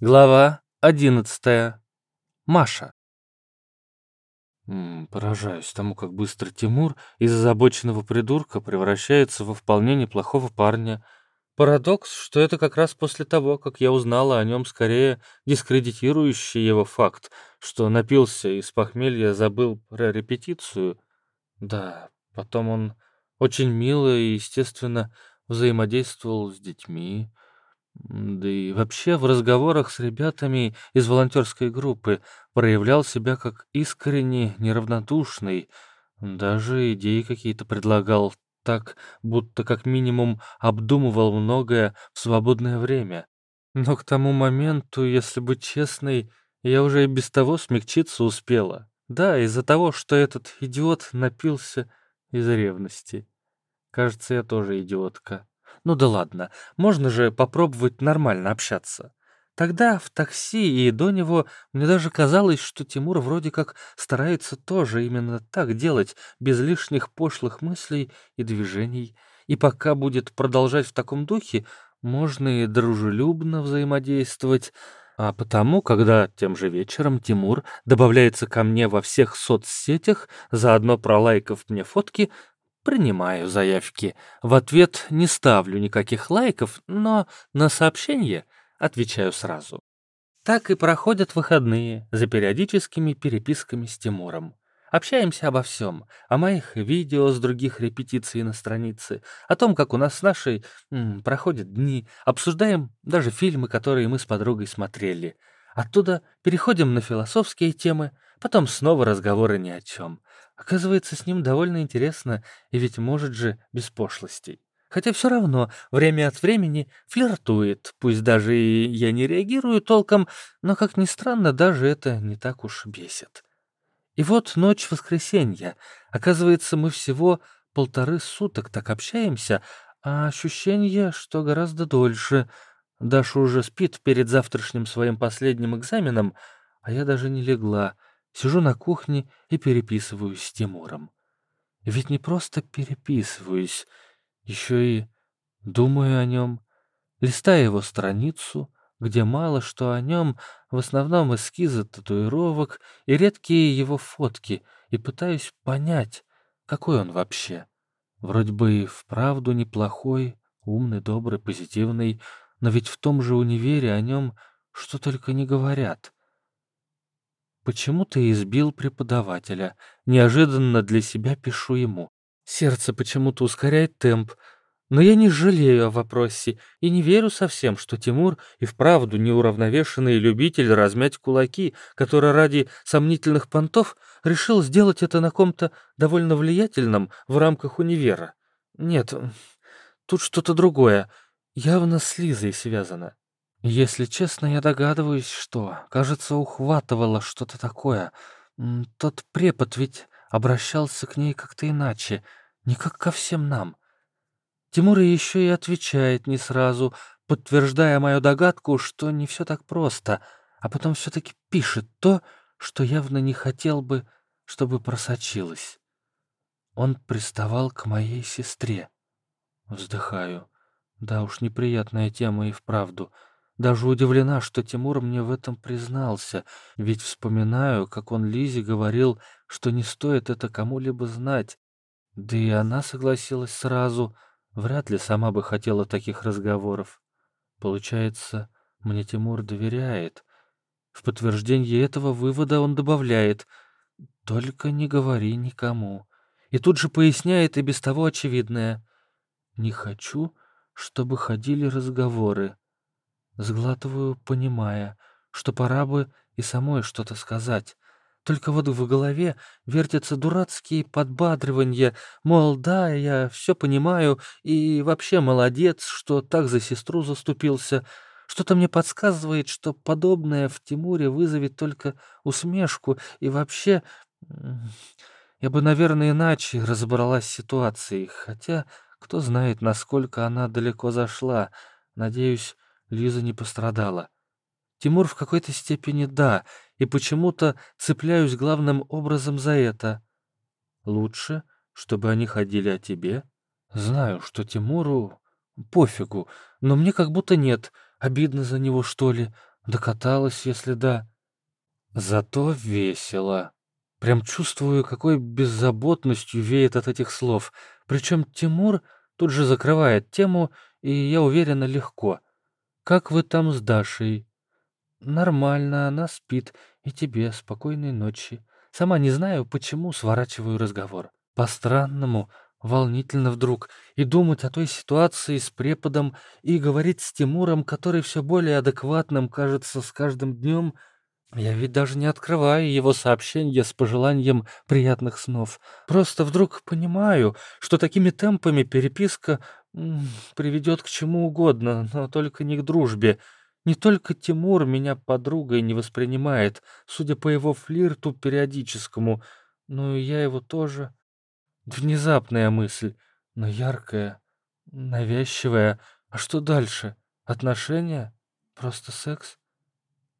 Глава одиннадцатая. Маша. М, Поражаюсь тому, как быстро Тимур из озабоченного придурка превращается во вполне неплохого парня. Парадокс, что это как раз после того, как я узнала о нем скорее дискредитирующий его факт, что напился и с похмелья забыл про репетицию. Да, потом он очень мило и, естественно, взаимодействовал с детьми. Да и вообще в разговорах с ребятами из волонтерской группы проявлял себя как искренне неравнодушный, даже идеи какие-то предлагал так, будто как минимум обдумывал многое в свободное время. Но к тому моменту, если быть честной, я уже и без того смягчиться успела. Да, из-за того, что этот идиот напился из ревности. Кажется, я тоже идиотка. Ну да ладно, можно же попробовать нормально общаться. Тогда в такси и до него мне даже казалось, что Тимур вроде как старается тоже именно так делать, без лишних пошлых мыслей и движений. И пока будет продолжать в таком духе, можно и дружелюбно взаимодействовать. А потому, когда тем же вечером Тимур добавляется ко мне во всех соцсетях, заодно пролайкав мне фотки, Принимаю заявки. В ответ не ставлю никаких лайков, но на сообщение отвечаю сразу. Так и проходят выходные за периодическими переписками с Тимуром. Общаемся обо всем, о моих видео с других репетиций на странице, о том, как у нас с нашей м, проходят дни, обсуждаем даже фильмы, которые мы с подругой смотрели. Оттуда переходим на философские темы, потом снова разговоры ни о чем. Оказывается, с ним довольно интересно, и ведь может же без пошлостей. Хотя все равно время от времени флиртует, пусть даже и я не реагирую толком, но, как ни странно, даже это не так уж бесит. И вот ночь воскресенья. Оказывается, мы всего полторы суток так общаемся, а ощущение, что гораздо дольше. Даша уже спит перед завтрашним своим последним экзаменом, а я даже не легла — Сижу на кухне и переписываюсь с Тимуром. Ведь не просто переписываюсь, еще и думаю о нем, листаю его страницу, где мало что о нем, в основном эскизы татуировок и редкие его фотки, и пытаюсь понять, какой он вообще. Вроде бы и вправду неплохой, умный, добрый, позитивный, но ведь в том же универе о нем что только не говорят. Почему ты избил преподавателя? Неожиданно для себя пишу ему. Сердце почему-то ускоряет темп. Но я не жалею о вопросе и не верю совсем, что Тимур и вправду неуравновешенный любитель размять кулаки, который ради сомнительных понтов решил сделать это на ком-то довольно влиятельном в рамках универа. Нет, тут что-то другое, явно с Лизой связано. Если честно, я догадываюсь, что, кажется, ухватывало что-то такое. Тот препод ведь обращался к ней как-то иначе, не как ко всем нам. Тимур еще и отвечает не сразу, подтверждая мою догадку, что не все так просто, а потом все-таки пишет то, что явно не хотел бы, чтобы просочилось. Он приставал к моей сестре. Вздыхаю. Да уж, неприятная тема и вправду — даже удивлена, что Тимур мне в этом признался, ведь вспоминаю, как он Лизе говорил, что не стоит это кому-либо знать. Да и она согласилась сразу, вряд ли сама бы хотела таких разговоров. Получается, мне Тимур доверяет. В подтверждение этого вывода он добавляет «Только не говори никому». И тут же поясняет и без того очевидное «Не хочу, чтобы ходили разговоры». Сглатываю, понимая, что пора бы и самой что-то сказать. Только вот в голове вертятся дурацкие подбадривания, мол, да, я все понимаю, и вообще молодец, что так за сестру заступился. Что-то мне подсказывает, что подобное в Тимуре вызовет только усмешку, и вообще... Я бы, наверное, иначе разобралась с ситуацией, хотя кто знает, насколько она далеко зашла. Надеюсь, Лиза не пострадала. Тимур в какой-то степени да, и почему-то цепляюсь главным образом за это. Лучше, чтобы они ходили о тебе. Знаю, что Тимуру пофигу, но мне как будто нет. Обидно за него, что ли. Докаталась, если да. Зато весело. Прям чувствую, какой беззаботностью веет от этих слов. Причем Тимур тут же закрывает тему, и я уверена, легко. «Как вы там с Дашей?» «Нормально, она спит. И тебе спокойной ночи. Сама не знаю, почему сворачиваю разговор. По-странному, волнительно вдруг, и думать о той ситуации с преподом, и говорить с Тимуром, который все более адекватным кажется с каждым днем — я ведь даже не открываю его сообщения с пожеланием приятных снов. Просто вдруг понимаю, что такими темпами переписка приведет к чему угодно, но только не к дружбе. Не только Тимур меня подругой не воспринимает, судя по его флирту периодическому, но и я его тоже. Внезапная мысль, но яркая, навязчивая. А что дальше? Отношения? Просто секс?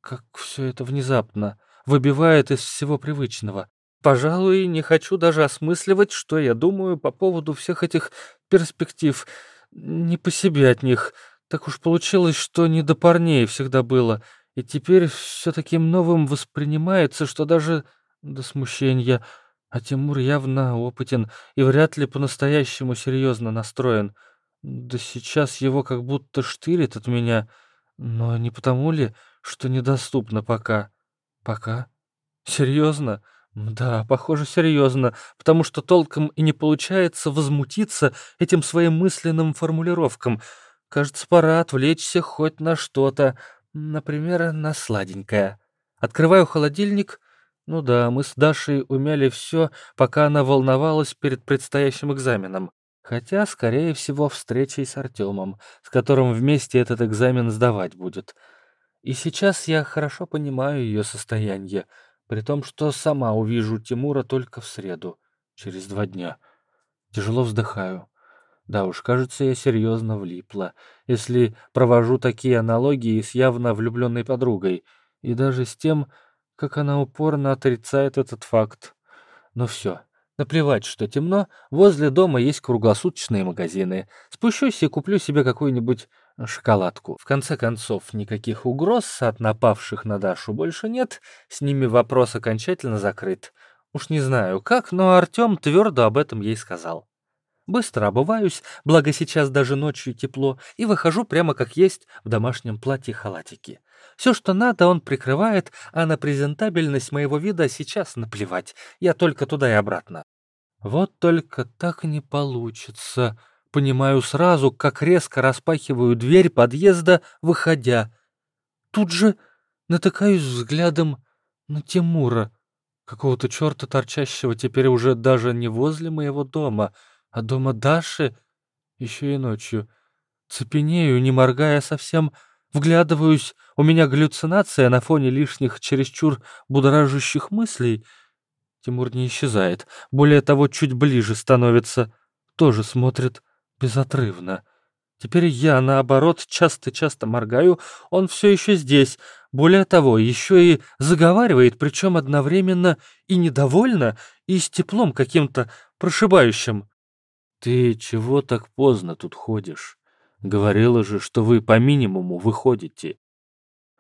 Как все это внезапно, выбивает из всего привычного. Пожалуй, не хочу даже осмысливать, что я думаю по поводу всех этих перспектив. Не по себе от них. Так уж получилось, что не до парней всегда было. И теперь все таким новым воспринимается, что даже до смущения. А Тимур явно опытен и вряд ли по-настоящему серьезно настроен. Да сейчас его как будто штырит от меня. Но не потому ли, что недоступно пока. Пока? Серьезно? Да, похоже, серьезно, потому что толком и не получается возмутиться этим своим мысленным формулировкам. Кажется, пора отвлечься хоть на что-то, например, на сладенькое. Открываю холодильник. Ну да, мы с Дашей умяли все, пока она волновалась перед предстоящим экзаменом. Хотя, скорее всего, встречей с Артемом, с которым вместе этот экзамен сдавать будет. И сейчас я хорошо понимаю ее состояние, при том, что сама увижу Тимура только в среду, через два дня. Тяжело вздыхаю. Да уж, кажется, я серьезно влипла, если провожу такие аналогии с явно влюбленной подругой, и даже с тем, как она упорно отрицает этот факт. Но все, Наплевать, что темно, возле дома есть круглосуточные магазины. Спущусь и куплю себе какую-нибудь шоколадку. В конце концов, никаких угроз от напавших на Дашу больше нет, с ними вопрос окончательно закрыт. Уж не знаю как, но Артем твердо об этом ей сказал. Быстро обуваюсь, благо сейчас даже ночью тепло, и выхожу прямо как есть в домашнем платье-халатике. Все, что надо, он прикрывает, а на презентабельность моего вида сейчас наплевать. Я только туда и обратно. Вот только так не получится. Понимаю сразу, как резко распахиваю дверь подъезда, выходя. Тут же натыкаюсь взглядом на Тимура, какого-то черта торчащего теперь уже даже не возле моего дома, а дома Даши, еще и ночью. Цепенею, не моргая совсем, вглядываюсь, у меня галлюцинация на фоне лишних чересчур будоражащих мыслей. Тимур не исчезает, более того, чуть ближе становится, тоже смотрит безотрывно. Теперь я, наоборот, часто-часто моргаю, он все еще здесь. Более того, еще и заговаривает, причем одновременно и недовольно, и с теплом каким-то прошибающим. «Ты чего так поздно тут ходишь? Говорила же, что вы по минимуму выходите».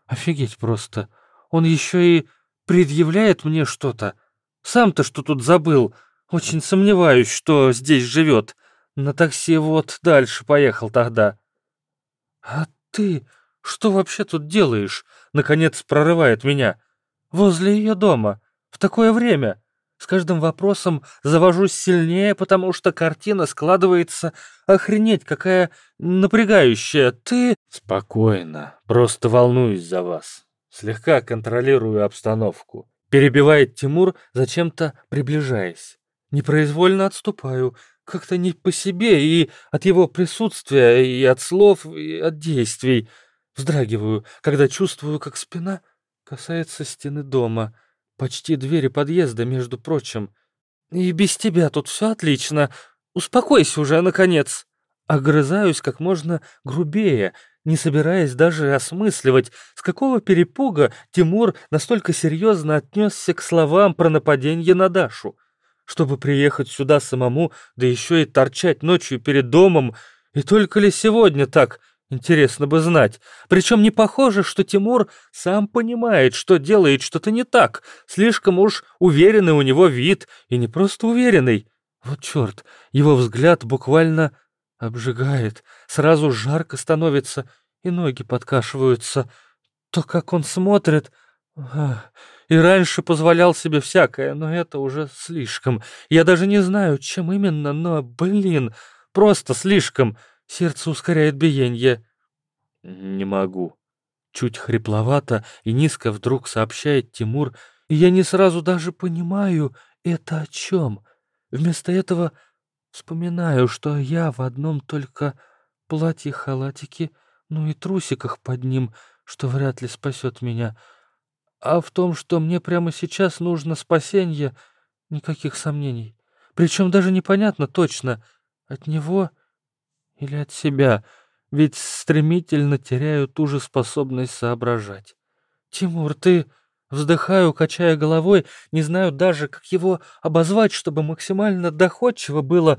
«Офигеть просто! Он еще и предъявляет мне что-то. Сам-то что тут забыл? Очень сомневаюсь, что здесь живет. На такси вот дальше поехал тогда. А ты что вообще тут делаешь? Наконец прорывает меня. Возле ее дома. В такое время. С каждым вопросом завожусь сильнее, потому что картина складывается охренеть какая напрягающая. Ты... Спокойно. Просто волнуюсь за вас. Слегка контролирую обстановку. Перебивает Тимур, зачем-то приближаясь. Непроизвольно отступаю как-то не по себе и от его присутствия, и от слов, и от действий. Вздрагиваю, когда чувствую, как спина касается стены дома, почти двери подъезда, между прочим. И без тебя тут все отлично. Успокойся уже, наконец. Огрызаюсь как можно грубее, не собираясь даже осмысливать, с какого перепуга Тимур настолько серьезно отнесся к словам про нападение на Дашу чтобы приехать сюда самому, да еще и торчать ночью перед домом. И только ли сегодня так? Интересно бы знать. Причем не похоже, что Тимур сам понимает, что делает что-то не так. Слишком уж уверенный у него вид, и не просто уверенный. Вот черт, его взгляд буквально обжигает. Сразу жарко становится, и ноги подкашиваются. То, как он смотрит... И раньше позволял себе всякое, но это уже слишком. Я даже не знаю, чем именно, но, блин, просто слишком. Сердце ускоряет биение. Не могу. Чуть хрипловато и низко вдруг сообщает Тимур, и я не сразу даже понимаю, это о чем. Вместо этого вспоминаю, что я в одном только платье-халатике, ну и трусиках под ним, что вряд ли спасет меня. А в том, что мне прямо сейчас нужно спасение, никаких сомнений. Причем даже непонятно точно, от него или от себя, ведь стремительно теряю ту же способность соображать. «Тимур, ты...» Вздыхаю, качая головой, не знаю даже, как его обозвать, чтобы максимально доходчиво было.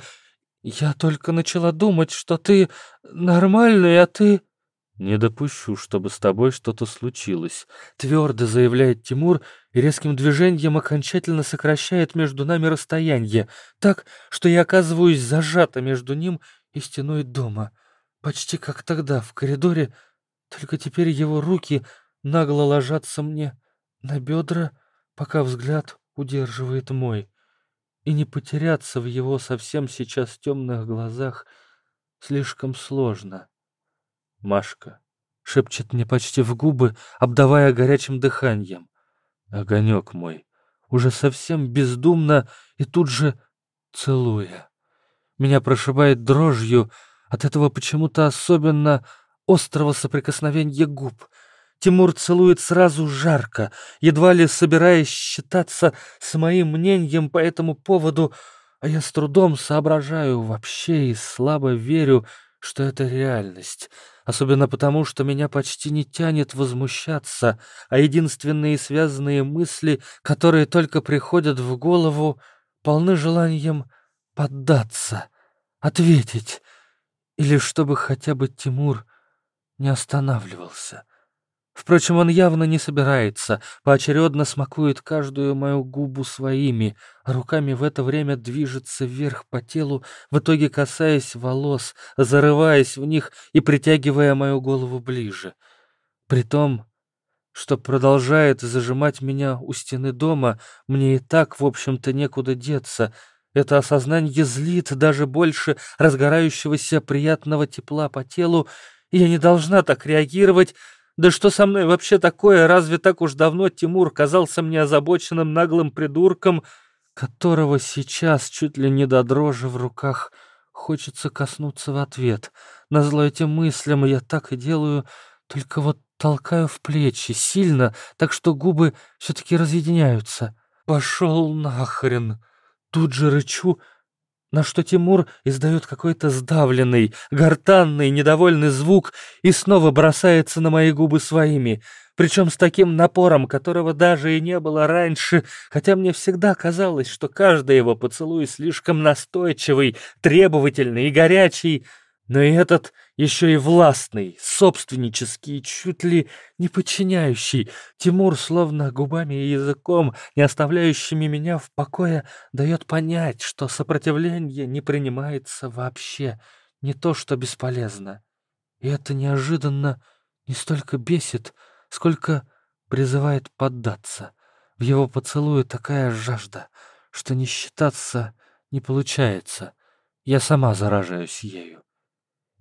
Я только начала думать, что ты нормальный, а ты... «Не допущу, чтобы с тобой что-то случилось», — твердо заявляет Тимур и резким движением окончательно сокращает между нами расстояние, так, что я оказываюсь зажата между ним и стеной дома. Почти как тогда, в коридоре, только теперь его руки нагло ложатся мне на бедра, пока взгляд удерживает мой. И не потеряться в его совсем сейчас темных глазах слишком сложно. Машка шепчет мне почти в губы, обдавая горячим дыханием. Огонек мой, уже совсем бездумно и тут же целуя. Меня прошибает дрожью от этого почему-то особенно острого соприкосновения губ. Тимур целует сразу жарко, едва ли собираясь считаться с моим мнением по этому поводу, а я с трудом соображаю вообще и слабо верю, что это реальность. Особенно потому, что меня почти не тянет возмущаться, а единственные связанные мысли, которые только приходят в голову, полны желанием поддаться, ответить, или чтобы хотя бы Тимур не останавливался. Впрочем, он явно не собирается, поочередно смакует каждую мою губу своими, а руками в это время движется вверх по телу, в итоге касаясь волос, зарываясь в них и притягивая мою голову ближе. Притом, что продолжает зажимать меня у стены дома, мне и так, в общем-то, некуда деться — это осознание злит даже больше разгорающегося приятного тепла по телу, и я не должна так реагировать. Да что со мной вообще такое? Разве так уж давно Тимур казался мне озабоченным наглым придурком, которого сейчас чуть ли не до дрожи в руках хочется коснуться в ответ? Назло этим мыслям я так и делаю, только вот толкаю в плечи сильно, так что губы все-таки разъединяются. «Пошел нахрен!» Тут же рычу, на что Тимур издает какой-то сдавленный, гортанный, недовольный звук и снова бросается на мои губы своими, причем с таким напором, которого даже и не было раньше, хотя мне всегда казалось, что каждый его поцелуй слишком настойчивый, требовательный и горячий, но и этот еще и властный, собственнический, чуть ли не подчиняющий. Тимур, словно губами и языком, не оставляющими меня в покое, дает понять, что сопротивление не принимается вообще, не то что бесполезно. И это неожиданно не столько бесит, сколько призывает поддаться. В его поцелуе такая жажда, что не считаться не получается. Я сама заражаюсь ею.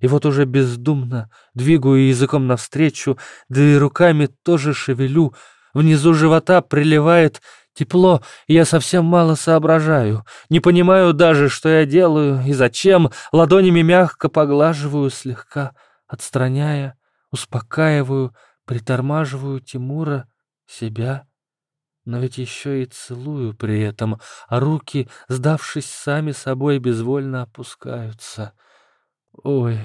И вот уже бездумно двигаю языком навстречу, да и руками тоже шевелю. Внизу живота приливает тепло, и я совсем мало соображаю. Не понимаю даже, что я делаю и зачем. Ладонями мягко поглаживаю, слегка отстраняя, успокаиваю, притормаживаю Тимура, себя. Но ведь еще и целую при этом, а руки, сдавшись сами собой, безвольно опускаются. Ой,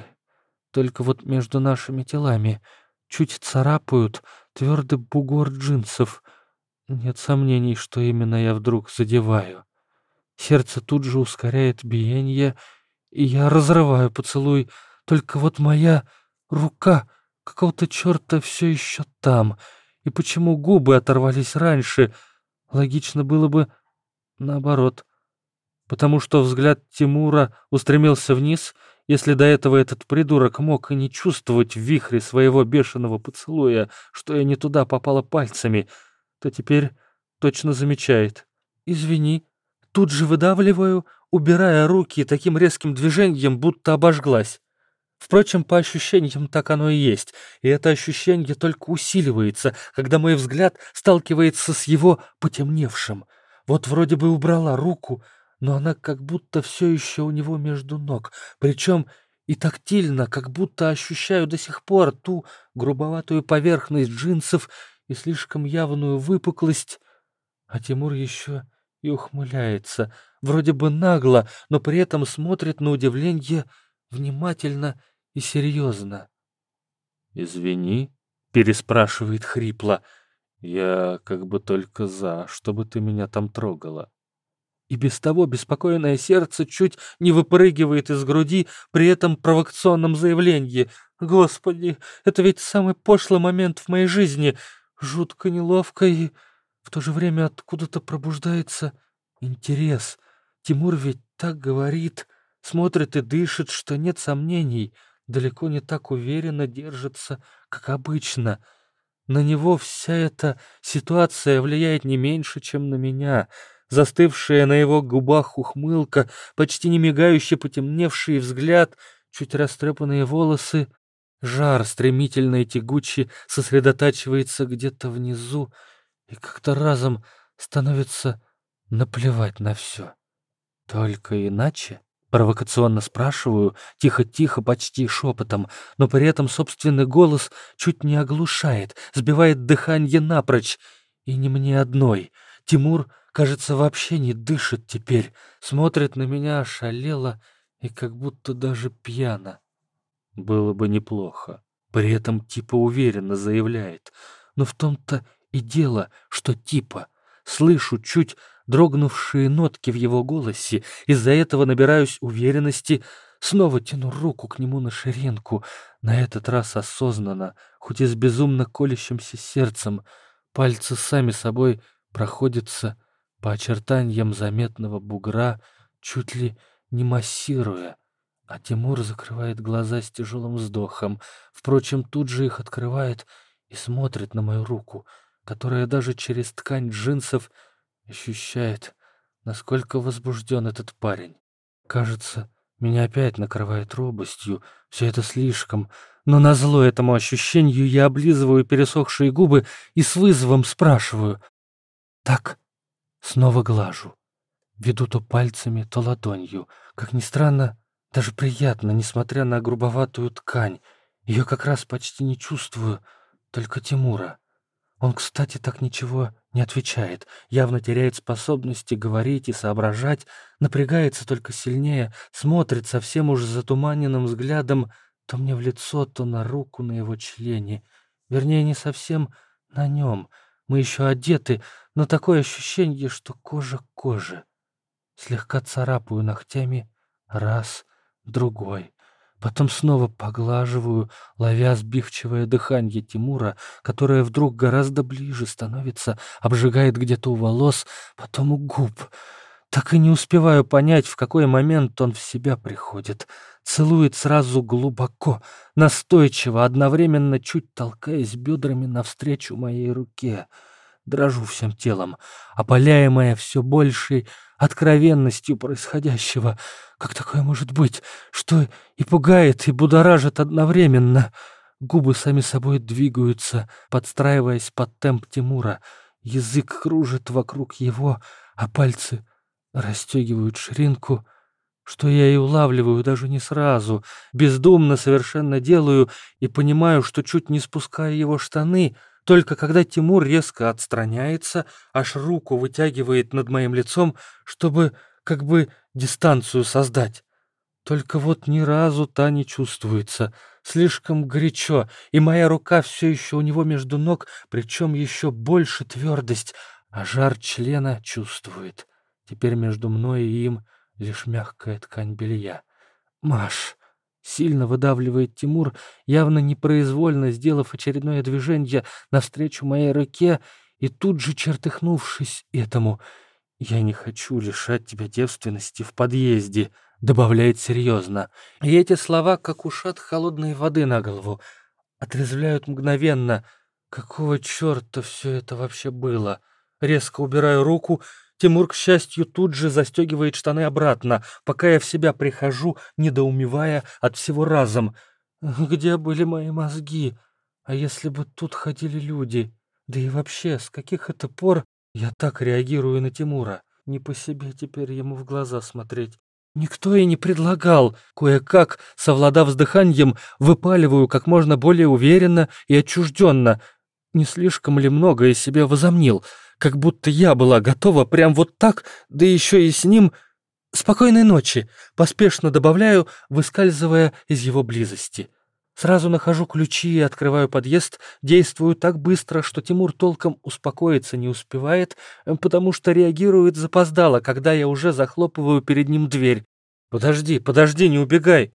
только вот между нашими телами чуть царапают твердый бугор джинсов. Нет сомнений, что именно я вдруг задеваю. Сердце тут же ускоряет биение, и я разрываю поцелуй. Только вот моя рука какого-то черта все еще там, и почему губы оторвались раньше? Логично было бы наоборот. Потому что взгляд Тимура устремился вниз, если до этого этот придурок мог и не чувствовать в вихре своего бешеного поцелуя, что я не туда попала пальцами, то теперь точно замечает. «Извини». Тут же выдавливаю, убирая руки таким резким движением, будто обожглась. Впрочем, по ощущениям так оно и есть, и это ощущение только усиливается, когда мой взгляд сталкивается с его потемневшим. Вот вроде бы убрала руку, но она как будто все еще у него между ног, причем и тактильно, как будто ощущаю до сих пор ту грубоватую поверхность джинсов и слишком явную выпуклость, а Тимур еще и ухмыляется, вроде бы нагло, но при этом смотрит на удивление внимательно и серьезно. «Извини», — переспрашивает хрипло, — «я как бы только за, чтобы ты меня там трогала». И без того беспокойное сердце чуть не выпрыгивает из груди при этом провокационном заявлении. «Господи, это ведь самый пошлый момент в моей жизни, жутко неловко и...» В то же время откуда-то пробуждается интерес. Тимур ведь так говорит, смотрит и дышит, что нет сомнений, далеко не так уверенно держится, как обычно. На него вся эта ситуация влияет не меньше, чем на меня. Застывшая на его губах ухмылка, почти не мигающий потемневший взгляд, чуть растрепанные волосы. Жар стремительно и тягуче сосредотачивается где-то внизу, и как-то разом становится наплевать на все. Только иначе? Провокационно спрашиваю, тихо-тихо, почти шепотом, но при этом собственный голос чуть не оглушает, сбивает дыхание напрочь. И не мне одной. Тимур, кажется, вообще не дышит теперь, смотрит на меня ошалело и как будто даже пьяно. Было бы неплохо. При этом типа уверенно заявляет. Но в том-то и дело, что типа. Слышу чуть дрогнувшие нотки в его голосе, из-за этого набираюсь уверенности, снова тяну руку к нему на ширинку, на этот раз осознанно, хоть и с безумно колющимся сердцем. Пальцы сами собой проходятся по очертаниям заметного бугра, чуть ли не массируя. А Тимур закрывает глаза с тяжелым вздохом. Впрочем, тут же их открывает и смотрит на мою руку — которая даже через ткань джинсов ощущает, насколько возбужден этот парень. Кажется, меня опять накрывает робостью, все это слишком, но назло этому ощущению я облизываю пересохшие губы и с вызовом спрашиваю. Так, снова глажу. Веду то пальцами, то ладонью. Как ни странно, даже приятно, несмотря на грубоватую ткань. Ее как раз почти не чувствую, только Тимура. Он, кстати, так ничего не отвечает, явно теряет способности говорить и соображать, напрягается только сильнее, смотрит совсем уж затуманенным взглядом то мне в лицо, то на руку на его члене. Вернее, не совсем на нем. Мы еще одеты, но такое ощущение, что кожа к коже. Слегка царапаю ногтями раз, другой. Потом снова поглаживаю, ловя сбивчивое дыхание Тимура, которое вдруг гораздо ближе становится, обжигает где-то у волос, потом у губ. Так и не успеваю понять, в какой момент он в себя приходит. Целует сразу глубоко, настойчиво, одновременно чуть толкаясь бедрами навстречу моей руке. Дрожу всем телом, опаляемая все большей откровенностью происходящего — как такое может быть? Что и пугает, и будоражит одновременно? Губы сами собой двигаются, подстраиваясь под темп Тимура. Язык кружит вокруг его, а пальцы расстегивают ширинку, что я и улавливаю даже не сразу. Бездумно совершенно делаю и понимаю, что чуть не спускаю его штаны, только когда Тимур резко отстраняется, аж руку вытягивает над моим лицом, чтобы как бы дистанцию создать. Только вот ни разу та не чувствуется. Слишком горячо, и моя рука все еще у него между ног, причем еще больше твердость, а жар члена чувствует. Теперь между мной и им лишь мягкая ткань белья. «Маш!» Сильно выдавливает Тимур, явно непроизвольно сделав очередное движение навстречу моей руке и тут же чертыхнувшись этому. «Я не хочу лишать тебя девственности в подъезде», — добавляет серьезно. И эти слова, как ушат холодной воды на голову, отрезвляют мгновенно. Какого черта все это вообще было? Резко убираю руку, Тимур, к счастью, тут же застегивает штаны обратно, пока я в себя прихожу, недоумевая от всего разом. Где были мои мозги? А если бы тут ходили люди? Да и вообще, с каких это пор я так реагирую на Тимура? Не по себе теперь ему в глаза смотреть. Никто и не предлагал. Кое-как, совладав с дыханием, выпаливаю как можно более уверенно и отчужденно. Не слишком ли много из себя возомнил? Как будто я была готова прям вот так, да еще и с ним... «Спокойной ночи!» — поспешно добавляю, выскальзывая из его близости. Сразу нахожу ключи и открываю подъезд, действую так быстро, что Тимур толком успокоиться не успевает, э, потому что реагирует запоздало, когда я уже захлопываю перед ним дверь. «Подожди, подожди, не убегай!»